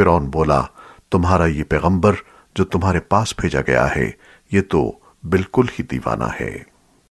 फिरौन बोला, तुम्हारा ये पैगंबर जो तुम्हारे पास भेजा गया है, ये तो बिल्कुल ही दीवाना है।